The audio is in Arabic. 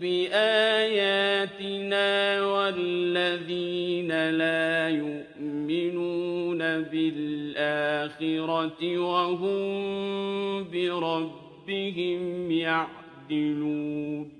بِآيَاتِنَا وَالَّذِينَ لَا يُؤْمِنُونَ بِالْآخِرَةِ وَهُم بِرَبِّهِمْ يَعْدِلُونَ